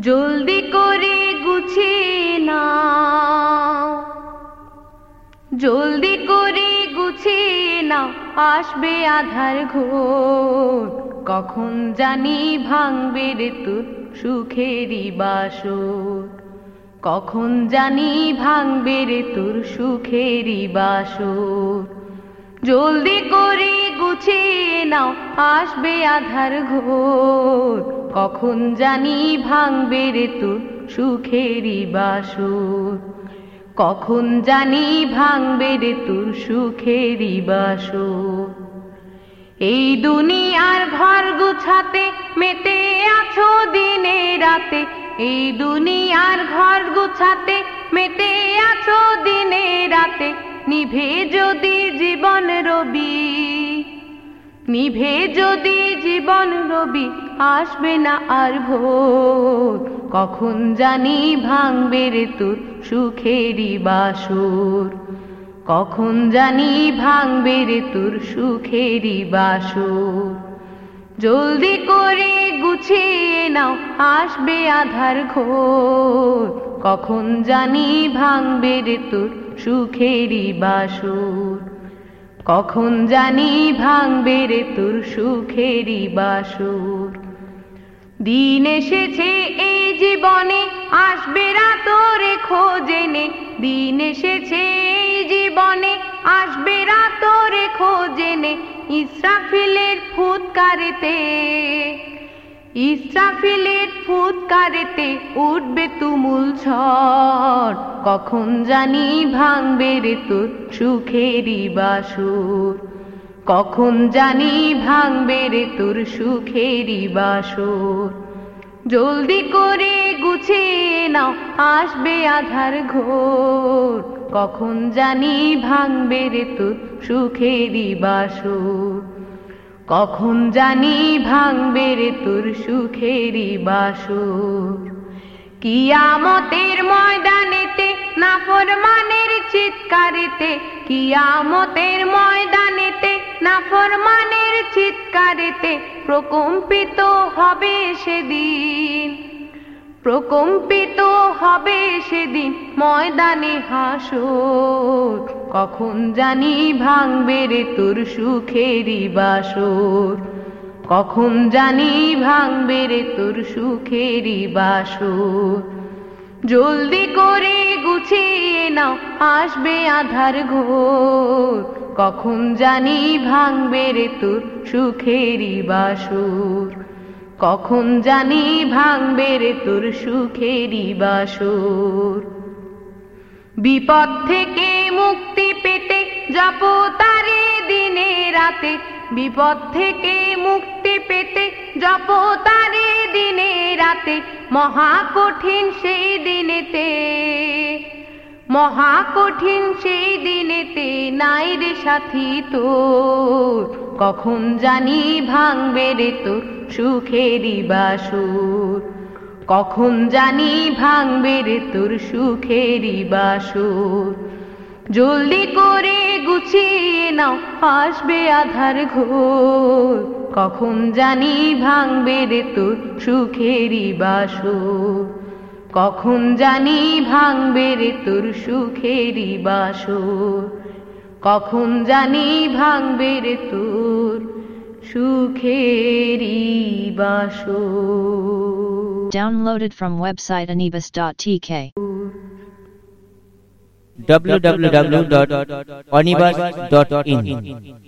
জলদি করে গুছিয়ে নাও। জলদি করে গুছিয়ে নাও, আসবে আধার ঘোর। কখন জানি ভাঙবে তোর সুখেরই বাসর। কখন জানি ভাঙবে রে তোর সুখেরই বাসর। জলদি করে নাও, আসবে আধার ঘোর। কখন জানি ভাঙবে তোর সুখেরই বাসর। কখন জানি ভাঙবে তোর সুখেরই বাসর। এই দুনিয়ার ঘর গুছাতে মেতে আছো দিনে রাতে। এই দুনিয়ার ঘর গুছাতে মেতে আছো দিনে রাতে। নিভে যদি জীবন রবি নিভে যদি জীবন রবি, আসবে না আর ভোর। কখন জানি ভাঙবে রে তোর সুখেরই বাসুর। কখন জানি ভাঙবে রে তোর সুখেরই বাসুর। জলদি করে গুছিয়ে নাও, আসবে আধার ঘোর। কখন জানি ভাঙবে রে তোর সুখেরই বাসর। কখন জানি ভাঙবে রে তোর সুখেরই বাসুর? দিন এসেছে এই জীবনে, আসবে রা তোরে খোঁজে খোঁজেনে দিন এসেছে এই জীবনে, আসবে রা তোর খোঁজেনে ইসরাফিলের ফুৎকারেতে ইসরাফিলের ফুৎকারেতে উঠবে তুমুল ঝড়। কখন জানি ভাঙবে রে তোর সুখেরই বাসুর। কখন জানি ভাঙবে রে তোর সুখেরই বাসর। জলদি করে গুছিয়ে নাও, আসবে আধার ঘোর। কখন জানি ভাঙবে রে তোর সুখেরই বাসর। কখন জানি ভাঙবে রে তোর সুখেরই বাসু কিয়ামতের ময়দানেতে না নাফরমানের চিৎকারেতে, কিয়ামতের ময়দানেতে না নাফরমানের চিৎকারেতে প্রকম্পিত হবে সেদিন। প্রকম্পিত হবে সেদিন ময়দানে হাসর। কখন জানি ভাঙবে রে তোর সুখেরই বাসর। কখন জানি ভাঙবে রে তোর সুখেরই বাসর। জলদি করে গুছিয়ে নাও, আসবে আধার ঘোর। কখন জানি ভাঙবে রে তোর সুখেরই বাসর। কখন জানি ভাঙবে রে তোর সুখেরই বাসর। বিপদ থেকে মুক্তি পেতে জপ তারে দিনে রাতে। বিপদ থেকে মুক্তি পেতে জপ তারে দিনে রাতে। মহা কঠিন সেই দিনেতে মহা কঠিন সেই দিনেতে নাই রে সাথী তোর। কখন জানি ভাঙবে রে তোর সুখেরই বাসুর কখন জানি ভাঙবে রে তোর সুখেরই বাসুর জলদি করে গুছিয়ে নাও, আসবে আধার ঘোর। কখন জানি ভাঙবে রে তোর সুখেরই বাসুর কখন জানি ভাঙবে রে তোর সুখেরই বাসর কখন জানি ভাঙবে রে তোর সুখেরই বাসর Downloaded from website anibus.tk. www.onibus.in